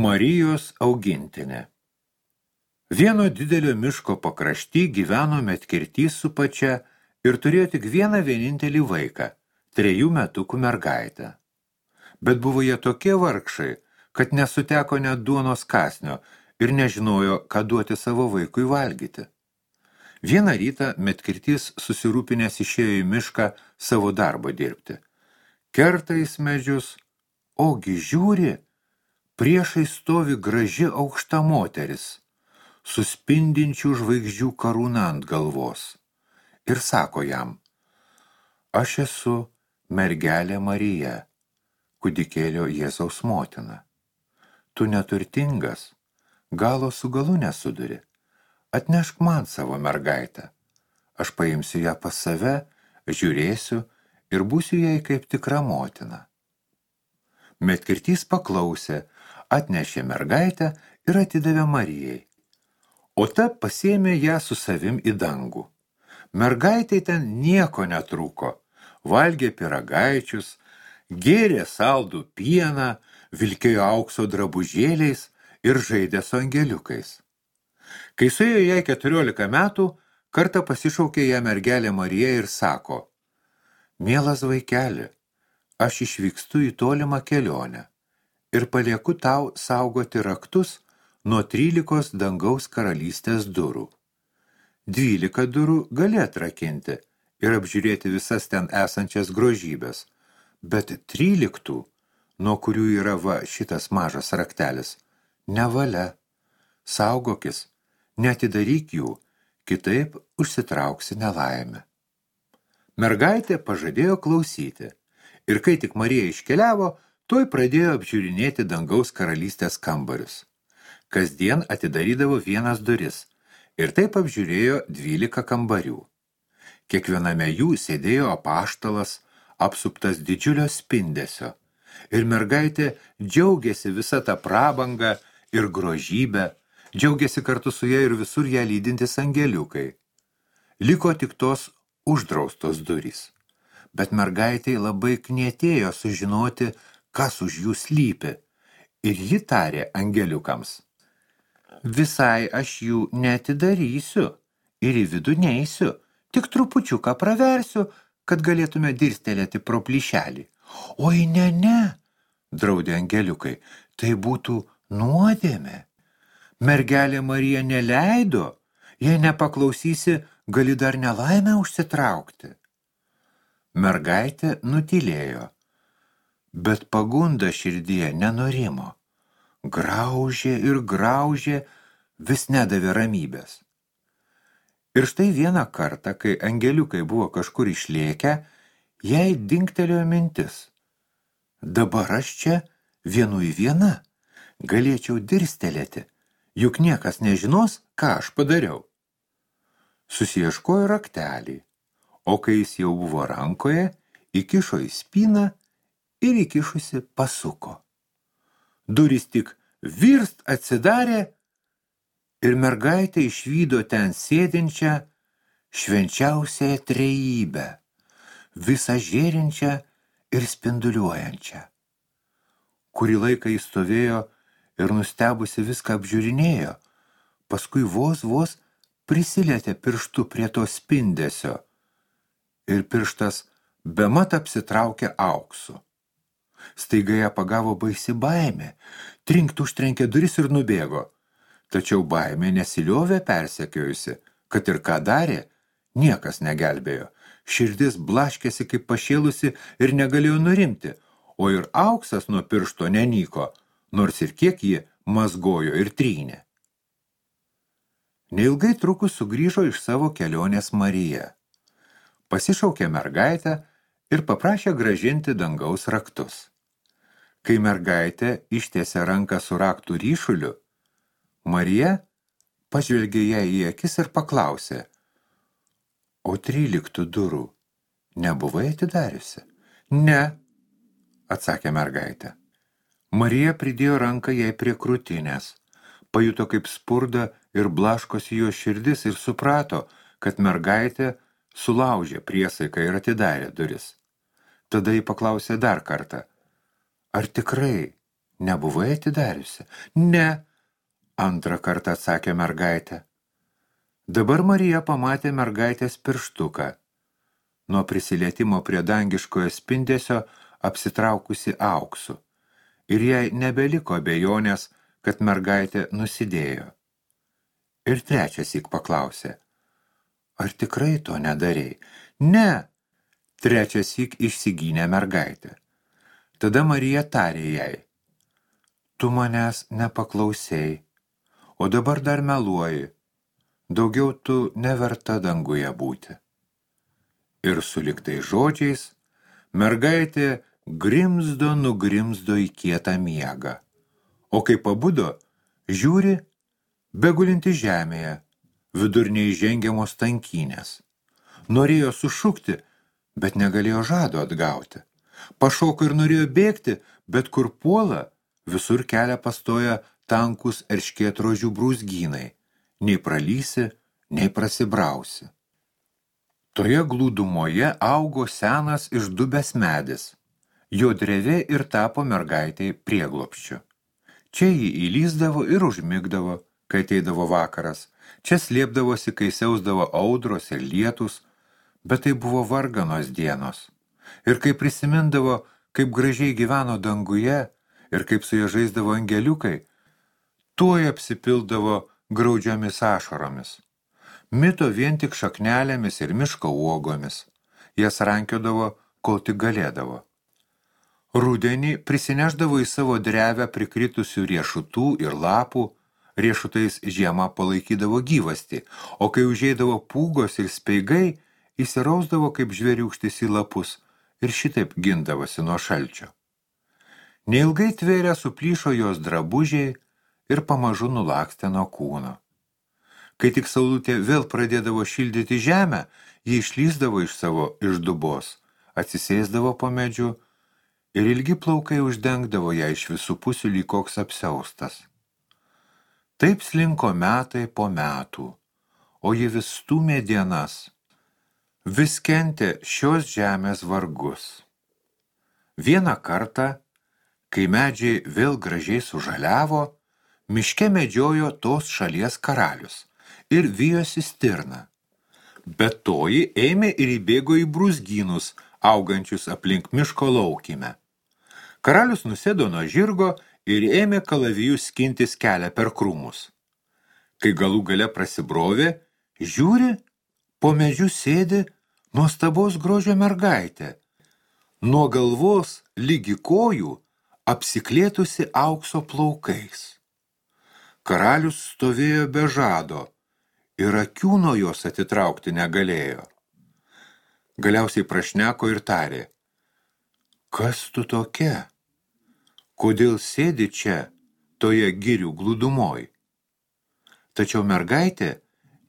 Marijos augintinė Vieno didelio miško pakrašty gyveno metkirtys su pačia ir turėjo tik vieną vienintelį vaiką, trejų metukų mergaitę. Bet buvo jie tokie vargšai, kad nesuteko net duonos kasnio ir nežinojo, ką duoti savo vaikui valgyti. Vieną rytą metkirtys susirūpinęs išėjo į mišką savo darbą dirbti. Kertais medžius, ogi žiūri, priešai stovi graži aukšta moteris, suspindinčių žvaigždžių karūną ant galvos. Ir sako jam, aš esu mergelė Marija, kudikėlio Jėzaus motina. Tu neturtingas, galo su galu nesuduri. Atnešk man savo mergaitę. Aš paimsiu ją pas save, žiūrėsiu ir būsiu jai kaip tikra motina. Metkirtys paklausė, atnešė mergaitę ir atidavė Marijai. O ta pasėmė ją su savim į dangų. Mergaitai ten nieko netrūko. Valgė piragaičius, gėrė saldų pieną, vilkėjo aukso drabužėliais ir žaidė su angeliukais. Kai suėjo jai 14 metų, kartą pasišaukė ją mergelė Marija ir sako, Mielas vaikeli, aš išvykstu į tolimą kelionę ir palieku tau saugoti raktus nuo trylikos dangaus karalystės durų. Dvylika durų gali atrakinti ir apžiūrėti visas ten esančias grožybės, bet tryliktų, nuo kurių yra va šitas mažas raktelis, nevalia. Saugokis, netidaryk jų, kitaip užsitrauksi nelaimę. Mergaitė pažadėjo klausyti, ir kai tik Marija iškeliavo, Tuoj pradėjo apžiūrinėti dangaus karalystės kambarius. Kasdien atidarydavo vienas duris ir taip apžiūrėjo dvylika kambarių. Kiekviename jų sėdėjo apaštalas, apsuptas didžiulio spindesio, ir mergaitė džiaugiasi visą tą prabangą ir grožybę, džiaugiasi kartu su ją ir visur ją lydintis angeliukai. Liko tik tos uždraustos durys. Bet mergaitei labai knietėjo sužinoti, kas už jų slypi, ir ji tarė angeliukams. Visai aš jų netidarysiu ir į vidų neisiu, tik trupučiuką praversiu, kad galėtume dirstelėti pro plyšelį. Oi, ne, ne, draudė angeliukai, tai būtų nuodėmė. Mergelė Marija neleido, jei nepaklausysi, gali dar nelaimę užsitraukti. Mergaitė nutilėjo bet pagunda širdyje nenorimo. Graužė ir graužė, vis nedavė ramybės. Ir štai vieną kartą, kai angeliukai buvo kažkur išlėkę, jai dingtelėjo mintis. Dabar aš čia vienu į vieną galėčiau dirstelėti, juk niekas nežinos, ką aš padariau. Susieškojo raktelį, o kai jis jau buvo rankoje, įkišo į spyną ir įkišusi pasuko. Durys tik virst atsidarė ir mergaitė išvydo ten sėdinčią švenčiausią trejybę, visą žėrinčią ir spinduliuojančią. Kurį laiką jis stovėjo ir nustebusi viską apžiūrinėjo, paskui vos vos prisilietė pirštu prie to spindesio ir pirštas bemat apsitraukė auksu. Staiga ją pagavo baisi baimė, trinkt užtrenkė duris ir nubėgo. Tačiau baimė nesiliovė persekiojusi, kad ir ką darė, niekas negelbėjo. Širdis blaškėsi kaip pašėlusi ir negalėjo nurimti, o ir auksas nuo piršto nenyko, nors ir kiek ji mazgojo ir trynė. Neilgai trukus sugrįžo iš savo kelionės Marija. Pasišaukė mergaitę ir paprašė gražinti dangaus raktus. Kai mergaitė ištiesė ranką su raktų ryšuliu, Marija pažvelgė ją į akis ir paklausė, o tryliktų durų nebuvai atidariusi? Ne, atsakė mergaitė. Marija pridėjo ranką jai prie krūtinės, pajuto kaip spurda ir blaškosi jo širdis ir suprato, kad mergaitė sulaužė priesaiką ir atidarė duris. Tada jį paklausė dar kartą, Ar tikrai Nebuvai atidariusi? Ne, antrą kartą atsakė mergaitė. Dabar Marija pamatė mergaitės pirštuką. Nuo prisilietimo prie dangiškojo spindesio apsitraukusi auksu. Ir jai nebeliko bejonės, kad mergaitė nusidėjo. Ir trečias įk paklausė. Ar tikrai to nedarėjai? Ne, trečias įk išsigynė mergaitę. Tada Marija tarė jai. Tu manęs nepaklausėjai, o dabar dar meluoji. Daugiau tu neverta danguje būti. Ir suliktai žodžiais mergaitė grimzdo nugrimzdo į kietą miegą. O kai pabudo, žiūri, begulinti žemėje, vidur neįžengiamos tankynės. Norėjo sušukti, bet negalėjo žado atgauti. Pašoko ir norėjo bėgti, bet kur puola, visur kelią pastoja tankus erškėtrožių brūzgynai. Nei pralysi, nei prasibrausi. Toje glūdumoje augo senas išdubęs medis. Jo drevė ir tapo mergaitei prieglopščiu. Čia jį įlyzdavo ir užmigdavo, kai ateidavo vakaras. Čia slėpdavosi, kai siausdavo audros ir lietus, bet tai buvo varganos dienos. Ir kai prisimindavo, kaip gražiai gyveno danguje ir kaip su ja žaisdavo angeliukai, tuoj apsipildavo graudžiomis ašaromis. Mito vien tik šaknelėmis ir miško uogomis. Jas rankiodavo, kol tik galėdavo. Rudenį prisineždavo į savo drevę prikritusių riešutų ir lapų, riešutais žiemą palaikydavo gyvasti, o kai užėdavo pūgos ir speigai, įsirausdavo kaip žvėriukštis į lapus ir šitaip gindavosi nuo šalčio. Neilgai tvėrė suplyšo jos drabužiai ir pamažu nulakstė nuo kūno. Kai tik saulutė vėl pradėdavo šildyti žemę, ji išlyzdavo iš savo išdubos, atsisėsdavo po medžiu, ir ilgi plaukai uždengdavo ją iš visų pusių lyg koks apsiaustas. Taip slinko metai po metų, o ji vis stumė dienas, vis kentė šios žemės vargus. Vieną kartą, kai medžiai vėl gražiai sužaliavo, miške medžiojo tos šalies karalius ir vijosi stirną. Bet toji ėmė ir įbėgo į brūzgynus, augančius aplink miško laukime. Karalius nusėdo nuo žirgo ir ėmė kalavijų skintis kelią per krūmus. Kai galų gale prasibrovė, žiūri, po medžių sėdi nuostabos grožio mergaitė. Nuo galvos lygi kojų apsiklėtusi aukso plaukais. Karalius stovėjo be žado ir akių nuo jos atitraukti negalėjo. Galiausiai prašneko ir tarė, kas tu tokia? kodėl sėdi čia, toje girių glūdumoj? Tačiau mergaitė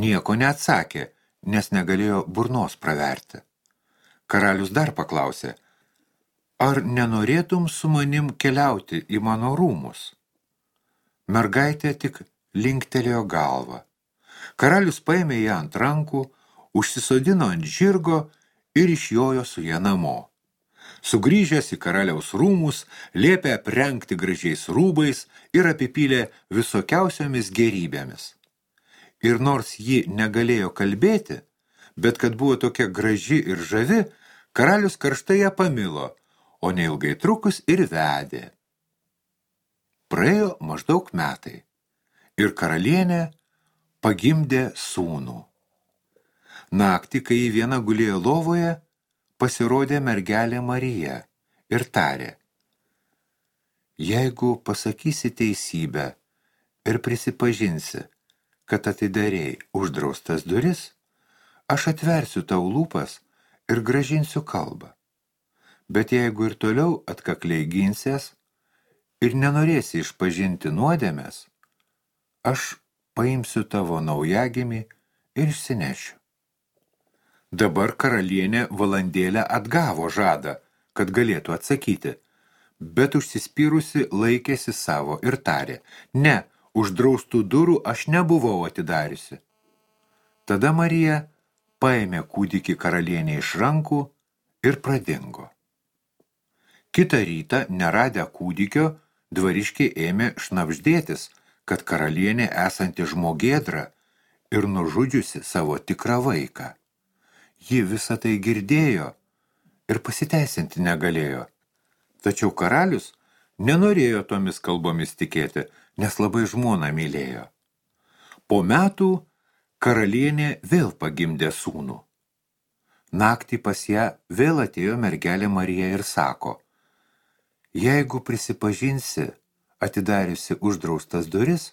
nieko neatsakė, nes negalėjo burnos praverti. Karalius dar paklausė, ar nenorėtum su manim keliauti į mano rūmus? Mergaitė tik linktelėjo galvą. Karalius paėmė ją ant rankų, užsisodino ant žirgo ir išjojo su ją namo. Sugrįžęs į karaliaus rūmus, liepė aprengti gražiais rūbais ir apipylė visokiausiomis gerybėmis. Ir nors ji negalėjo kalbėti, bet kad buvo tokia graži ir žavi, karalius karštai ją pamilo, o neilgai trukus ir vedė. Praėjo maždaug metai ir karalienė pagimdė sūnų. Naktį, kai į vieną gulėjo lovoje, pasirodė mergelė Marija ir tarė, Jeigu pasakysi teisybę ir prisipažinsi, kad atidarėjai uždraustas duris, aš atversiu tau lūpas ir gražinsiu kalbą. Bet jeigu ir toliau atkakliai ginsies ir nenorėsi išpažinti nuodėmės, aš paimsiu tavo naujagimį ir išsinešiu. Dabar karalienė valandėlę atgavo žadą, kad galėtų atsakyti, bet užsispyrusi laikėsi savo ir tarė, ne, uždraustų durų aš nebuvau atidariusi. Tada Marija paėmė kūdikį karalienė iš rankų ir pradingo. Kitą rytą, neradę kūdikio, dvariškiai ėmė šnapždėtis, kad karalienė esanti žmogėdra ir nužudžiusi savo tikrą vaiką. Ji visą tai girdėjo ir pasiteisinti negalėjo. Tačiau karalius nenorėjo tomis kalbomis tikėti, nes labai žmoną mylėjo. Po metų karalienė vėl pagimdė sūnų. Naktį pas ją vėl atėjo mergelė Marija ir sako, jeigu prisipažinsi, atidariusi uždraustas duris,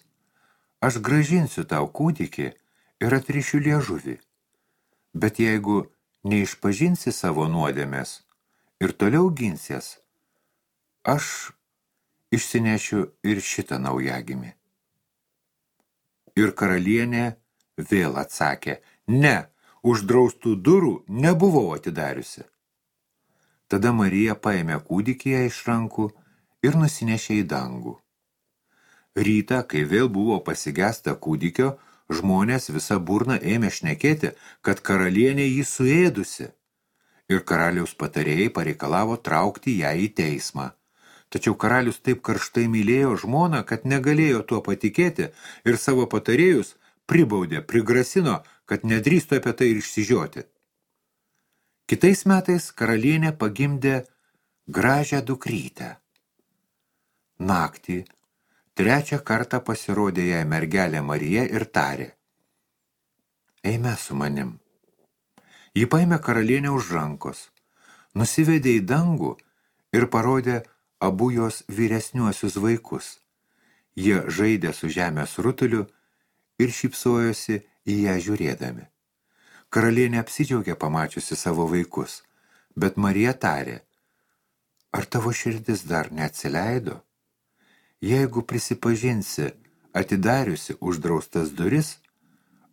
aš gražinsiu tau kūdikį ir atrišiu liežuvį. Bet jeigu neišpažinsi savo nuodėmės ir toliau ginsies, aš išsinešiu ir šitą naujagimį. Ir karalienė vėl atsakė, ne, uždraustų durų nebuvau atidariusi. Tada Marija paėmė kūdikį iš rankų ir nusinešė į dangų. Rytą, kai vėl buvo pasigesta kūdikio, žmonės visą burną ėmė šnekėti, kad karalienė jį suėdusi. Ir karaliaus patarėjai pareikalavo traukti ją į teismą. Tačiau karalius taip karštai mylėjo žmoną, kad negalėjo tuo patikėti ir savo patarėjus pribaudė, prigrasino, kad nedrįstų apie tai ir išsižioti. Kitais metais karalienė pagimdė gražią dukrytę. Naktį trečią kartą pasirodė jai mergelė Marija ir tarė. Eime su manim. Ji paėmė karalienę už rankos, nusivedė į dangų ir parodė abu jos vyresniuosius vaikus. Jie žaidė su žemės rutuliu ir šypsojosi į ją žiūrėdami. Karalienė apsidžiaugė pamačiusi savo vaikus, bet Marija tarė, ar tavo širdis dar neatsileido? Jeigu prisipažinsi, atidariusi uždraustas duris,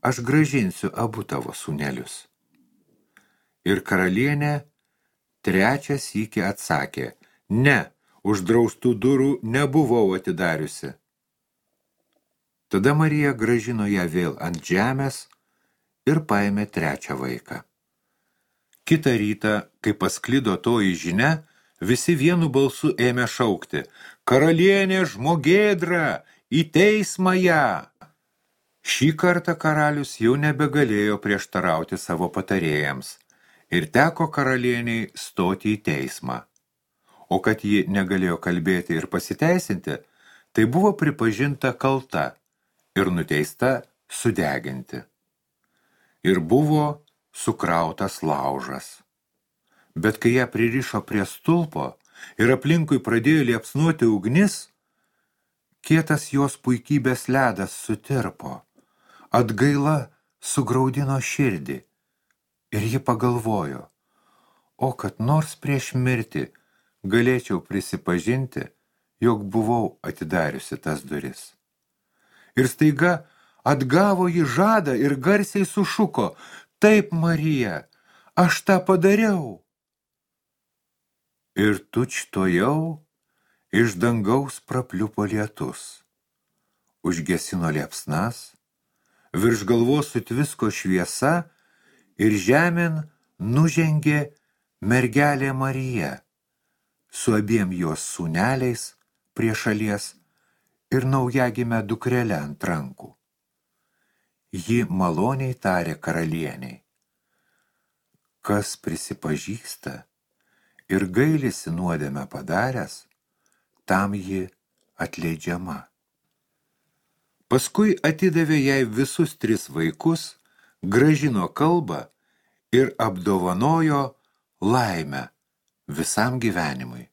aš gražinsiu abu tavo sūnelius. Ir karalienė trečias iki atsakė, ne, uždraustų durų nebuvau atidariusi. Tada Marija gražino ją vėl ant žemės ir paėmė trečią vaiką. Kitą rytą, kai pasklido toji žinia, visi vienu balsu ėmė šaukti, karalienė žmogėdra, į teismą ją. Šį kartą karalius jau nebegalėjo prieštarauti savo patarėjams ir teko karalieniai stoti į teismą. O kad ji negalėjo kalbėti ir pasiteisinti, tai buvo pripažinta kalta ir nuteista sudeginti. Ir buvo sukrautas laužas bet kai ją pririšo prie stulpo ir aplinkui pradėjo liepsnuoti ugnis, kietas jos puikybės ledas sutirpo, atgaila sugraudino širdį ir ji pagalvojo, o kad nors prieš mirtį galėčiau prisipažinti, jog buvau atidariusi tas duris. Ir staiga atgavo jį žadą ir garsiai sušuko, taip Marija, aš tą padariau ir tučtojau iš dangaus prapliupo lietus. Užgesino liepsnas, virš galvos sutvisko šviesa ir žemėn nužengė mergelė Marija su abiem jos sūneliais prie šalies ir naujagime dukrelę ant rankų. Ji maloniai tarė karalieniai. Kas prisipažįsta, ir gailisi nuodėmę padaręs, tam ji atleidžiama. Paskui atidavė jai visus tris vaikus, gražino kalbą ir apdovanojo laimę visam gyvenimui.